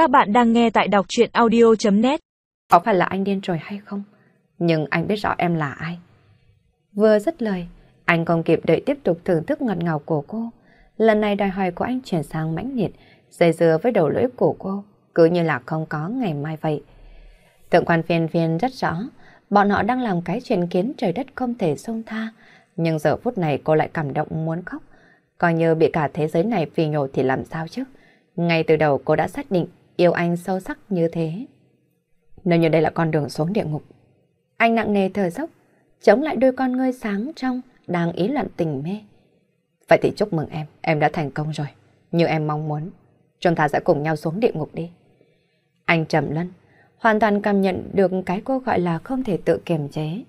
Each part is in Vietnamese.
Các bạn đang nghe tại đọc chuyện audio.net Có phải là anh điên rồi hay không? Nhưng anh biết rõ em là ai. Vừa dứt lời, anh không kịp đợi tiếp tục thưởng thức ngọt ngào của cô. Lần này đòi hỏi của anh chuyển sang mãnh liệt, dây dưa với đầu lưỡi của cô, cứ như là không có ngày mai vậy. Tượng quan phiên phiên rất rõ, bọn họ đang làm cái chuyện kiến trời đất không thể xông tha, nhưng giờ phút này cô lại cảm động muốn khóc. Coi như bị cả thế giới này phì nhổ thì làm sao chứ? Ngay từ đầu cô đã xác định yêu anh sâu sắc như thế. Nếu như đây là con đường xuống địa ngục. Anh nặng nề thở dốc, chống lại đôi con ngươi sáng trong, đang ý loạn tình mê. Vậy thì chúc mừng em, em đã thành công rồi. Như em mong muốn, chúng ta sẽ cùng nhau xuống địa ngục đi. Anh trầm lân, hoàn toàn cảm nhận được cái cô gọi là không thể tự kiềm chế.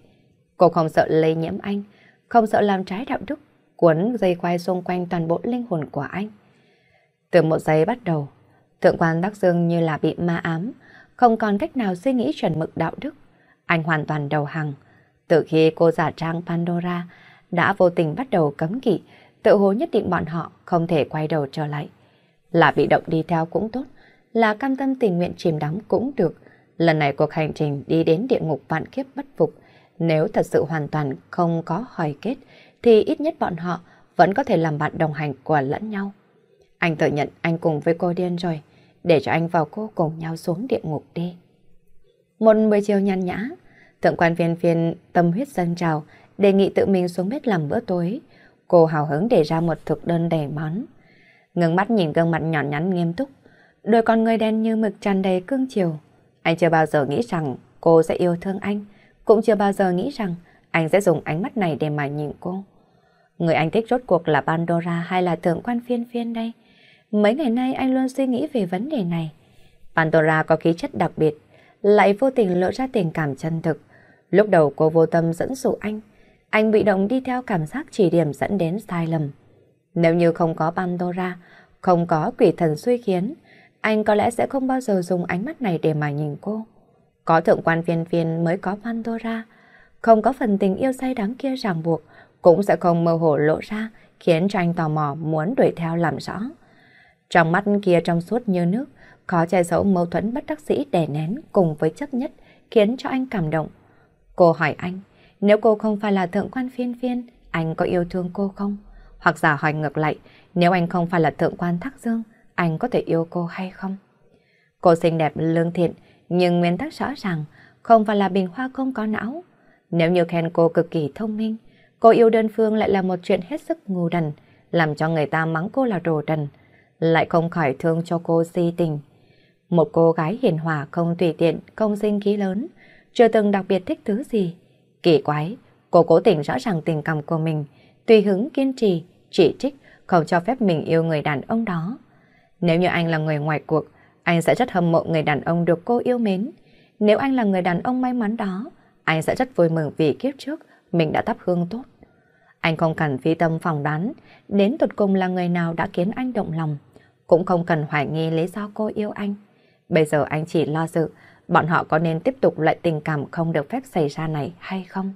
Cô không sợ lây nhiễm anh, không sợ làm trái đạo đức, cuốn dây quay xung quanh toàn bộ linh hồn của anh. Từ một giây bắt đầu, thượng quan Bắc Dương như là bị ma ám, không còn cách nào suy nghĩ chuẩn mực đạo đức. Anh hoàn toàn đầu hàng. Từ khi cô giả trang Pandora đã vô tình bắt đầu cấm kỵ, tự hồ nhất định bọn họ không thể quay đầu trở lại. Là bị động đi theo cũng tốt, là cam tâm tình nguyện chìm đắm cũng được. Lần này cuộc hành trình đi đến địa ngục vạn kiếp bất phục, nếu thật sự hoàn toàn không có hồi kết, thì ít nhất bọn họ vẫn có thể làm bạn đồng hành của lẫn nhau. Anh tự nhận anh cùng với cô điên rồi, để cho anh và cô cùng nhau xuống địa ngục đi. Một buổi chiều nhàn nhã, thượng quan viên phiên tâm huyết dâng trào, đề nghị tự mình xuống bếp làm bữa tối. Cô hào hứng để ra một thực đơn đầy món. Ngừng mắt nhìn gương mặt nhỏ nhắn nghiêm túc, đôi con người đen như mực tràn đầy cương chiều. Anh chưa bao giờ nghĩ rằng cô sẽ yêu thương anh, cũng chưa bao giờ nghĩ rằng anh sẽ dùng ánh mắt này để mà nhìn cô. Người anh thích rốt cuộc là Pandora hay là thượng quan phiên phiên đây? Mấy ngày nay anh luôn suy nghĩ về vấn đề này. Pandora có khí chất đặc biệt, lại vô tình lộ ra tình cảm chân thực. Lúc đầu cô vô tâm dẫn dụ anh, anh bị động đi theo cảm giác chỉ điểm dẫn đến sai lầm. Nếu như không có Pandora, không có quỷ thần suy khiến, anh có lẽ sẽ không bao giờ dùng ánh mắt này để mà nhìn cô. Có thượng quan viên viên mới có Pandora, không có phần tình yêu say đắm kia ràng buộc, cũng sẽ không mơ hồ lộ ra, khiến cho anh tò mò muốn đuổi theo làm rõ. Trong mắt kia trong suốt như nước, có che giấu mâu thuẫn bất đắc dĩ đè nén cùng với chấp nhất, khiến cho anh cảm động. Cô hỏi anh, nếu cô không phải là thượng quan phiên phiên, anh có yêu thương cô không? Hoặc giả hỏi ngược lại, nếu anh không phải là thượng quan thác dương, anh có thể yêu cô hay không? Cô xinh đẹp lương thiện, nhưng nguyên tắc rõ ràng, không phải là bình hoa không có não. Nếu như khen cô cực kỳ thông minh, cô yêu đơn phương lại là một chuyện hết sức ngu đần, làm cho người ta mắng cô là đồ đần, lại không khỏi thương cho cô si tình. Một cô gái hiền hòa không tùy tiện, không sinh khí lớn, chưa từng đặc biệt thích thứ gì. Kỳ quái, cô cố tình rõ ràng tình cảm của mình, tùy hứng kiên trì, chỉ trích, không cho phép mình yêu người đàn ông đó. Nếu như anh là người ngoài cuộc, anh sẽ rất hâm mộ người đàn ông được cô yêu mến. Nếu anh là người đàn ông may mắn đó, anh sẽ rất vui mừng vì kiếp trước mình đã thắp hương tốt. Anh không cần phi tâm phỏng đoán đến tụt cùng là người nào đã khiến anh động lòng. Cũng không cần hoài nghi lý do cô yêu anh. Bây giờ anh chỉ lo dự bọn họ có nên tiếp tục loại tình cảm không được phép xảy ra này hay không.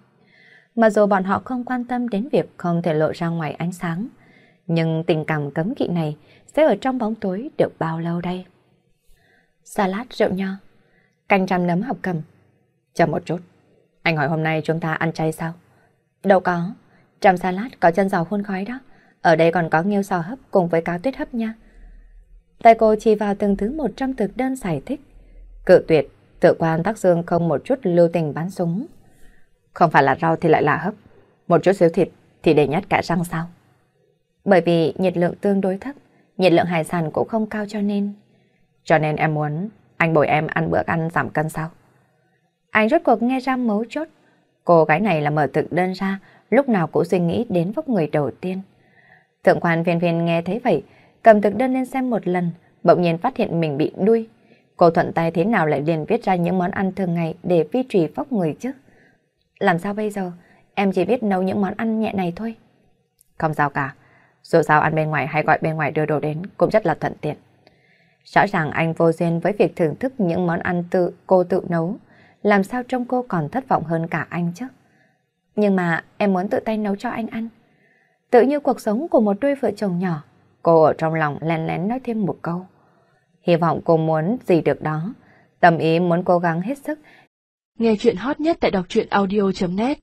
Mà dù bọn họ không quan tâm đến việc không thể lộ ra ngoài ánh sáng, nhưng tình cảm cấm kỵ này sẽ ở trong bóng tối được bao lâu đây? Salad rượu nho, canh trăm nấm học cầm. Chờ một chút, anh hỏi hôm nay chúng ta ăn chay sao? Đâu có, trăm salad có chân giò khuôn khói đó. Ở đây còn có nghêu sò hấp cùng với cá tuyết hấp nha. Tay cô chỉ vào từng thứ một trong thực đơn giải thích. Cự tuyệt, tự quan tác dương không một chút lưu tình bắn súng. Không phải là rau thì lại là hấp. Một chút xíu thịt thì để nhát cả răng sao. Bởi vì nhiệt lượng tương đối thấp, nhiệt lượng hải sản cũng không cao cho nên. Cho nên em muốn anh bồi em ăn bữa ăn giảm cân sao? Anh rốt cuộc nghe ra mấu chốt. Cô gái này là mở thực đơn ra, lúc nào cũng suy nghĩ đến vóc người đầu tiên. Thượng quan viên viên nghe thấy vậy, cầm thực đơn lên xem một lần, bỗng nhiên phát hiện mình bị đuôi. Cô thuận tay thế nào lại liền viết ra những món ăn thường ngày để vi trì phóc người chứ? Làm sao bây giờ? Em chỉ biết nấu những món ăn nhẹ này thôi. Không sao cả. Dù sao ăn bên ngoài hay gọi bên ngoài đưa đồ đến cũng rất là thuận tiện. Rõ ràng anh vô duyên với việc thưởng thức những món ăn tự cô tự nấu. Làm sao trông cô còn thất vọng hơn cả anh chứ? Nhưng mà em muốn tự tay nấu cho anh ăn. Tự như cuộc sống của một đôi vợ chồng nhỏ, cô ở trong lòng lén lén nói thêm một câu. Hy vọng cô muốn gì được đó. Tâm ý muốn cố gắng hết sức. Nghe chuyện hot nhất tại đọc truyện audio.net